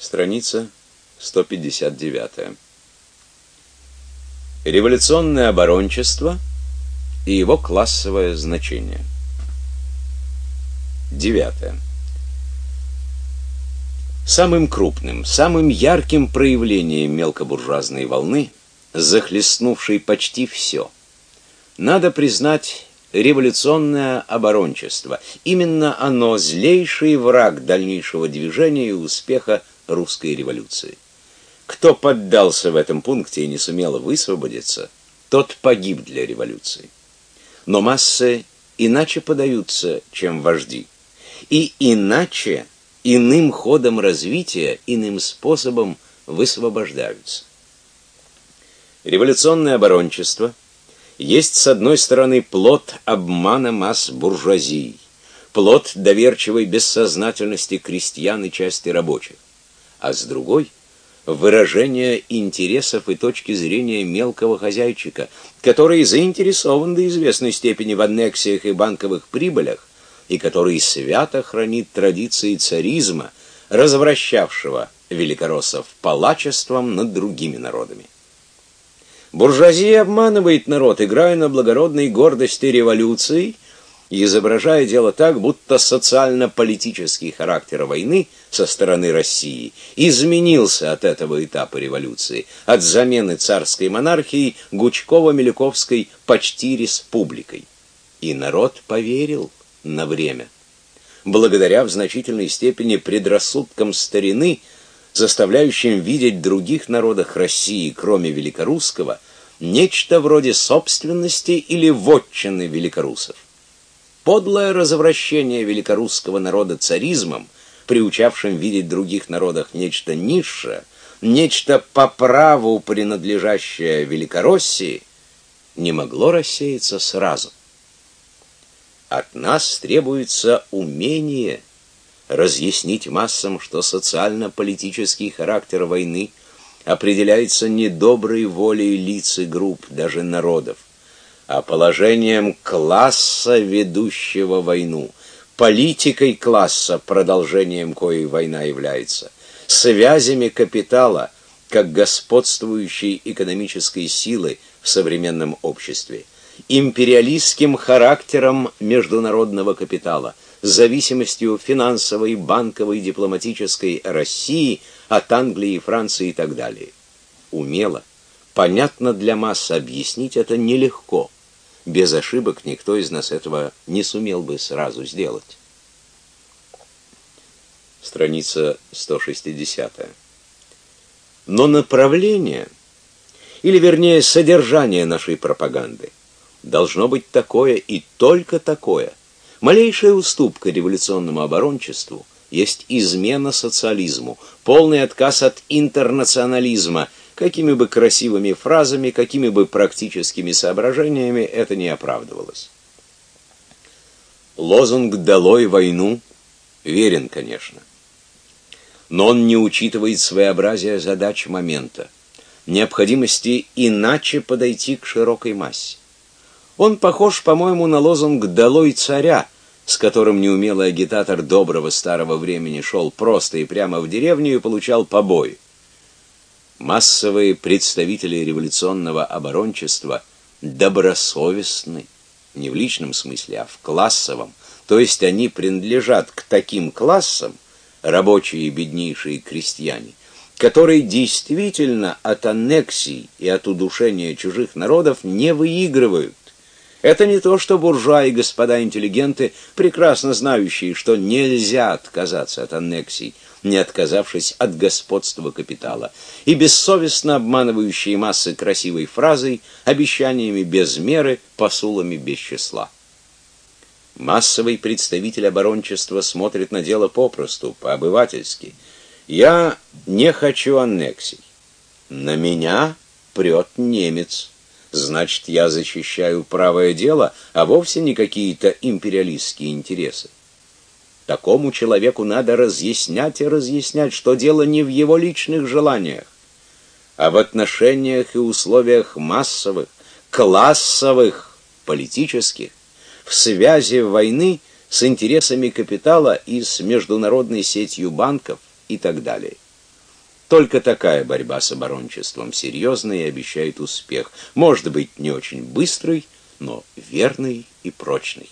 Страница 159. Революционное оборончество и его классовое значение. Девятое. Самым крупным, самым ярким проявлением мелкобуржуазной волны, захлестнувшей почти все, надо признать революционное оборончество. Именно оно злейший враг дальнейшего движения и успеха русской революции. Кто поддался в этом пункте и не сумел высвободиться, тот погиб для революции. Но массы иначе подаются, чем вожди. И иначе, иным ходом развития, иным способом высвобождаются. Революционное оборончество есть, с одной стороны, плод обмана масс буржуазии, плод доверчивой бессознательности крестьян и части рабочих, а с другой – выражение интересов и точки зрения мелкого хозяйчика, который заинтересован до известной степени в аннексиях и банковых прибылях, и который свято хранит традиции царизма, развращавшего великороссов палачеством над другими народами. Буржуазия обманывает народ, играя на благородной гордости революции и изображая дело так, будто социально-политический характер войны со стороны России изменился от этого этапа революции, от замены царской монархии Гучково-Милюковской почти республикой. И народ поверил на время. Благодаря в значительной степени предрассудкам старины, заставляющим видеть в других народах России, кроме великорусского, нечто вроде собственности или вотчины великорусов. Подлое развращение великорусского народа царизмом, приучавшим видеть в других народах нечто низшее, нечто по праву принадлежащее Великороссии, не могло рассеяться сразу. От нас требуется умение разъяснить массам, что социально-политический характер войны определяется не доброй волей лиц и групп, даже народов, а положением класса, ведущего войну, политикой класса, продолжением коей война является, связями капитала, как господствующей экономической силы в современном обществе, империалистским характером международного капитала – зависимостью финансовой, банковой, дипломатической России от Англии, Франции и так далее. Умело, понятно для масс объяснить это нелегко. Без ошибок никто из нас этого не сумел бы сразу сделать. Страница 160. Но направление, или вернее содержание нашей пропаганды, должно быть такое и только такое, Малейшая уступка революционному оборончеству есть измена социализму, полный отказ от интернационализма, какими бы красивыми фразами, какими бы практическими соображениями это не оправдывалось. Лозунг «Долой войну» верен, конечно. Но он не учитывает своеобразие задач момента, необходимости иначе подойти к широкой массе. Он похож, по-моему, на лозунг «Долой царя», с которым неумелый агитатор доброго старого времени шел просто и прямо в деревню и получал побои. Массовые представители революционного оборончества добросовестны, не в личном смысле, а в классовом, то есть они принадлежат к таким классам, рабочие и беднейшие крестьяне, которые действительно от аннексий и от удушения чужих народов не выигрывают, это не то, что буржуа и господа интеллигенты, прекрасно знающие, что нельзя отказаться от аннексий, не отказавшись от господства капитала, и бессовестно обманывающие массы красивой фразой, обещаниями без меры, посулами без числа. Массовый представитель оборончества смотрит на дело попросту, по-обывательски. Я не хочу аннексий. На меня прет немец значит, я защищаю правое дело, а вовсе не какие-то империалистские интересы. Такому человеку надо разъяснять и разъяснять, что дело не в его личных желаниях, а в отношениях и условиях массовых, классовых, политических, в связи войны с интересами капитала и с международной сетью банков и так далее. Только такая борьба с оборончеством серьезная и обещает успех. Может быть, не очень быстрый, но верный и прочный.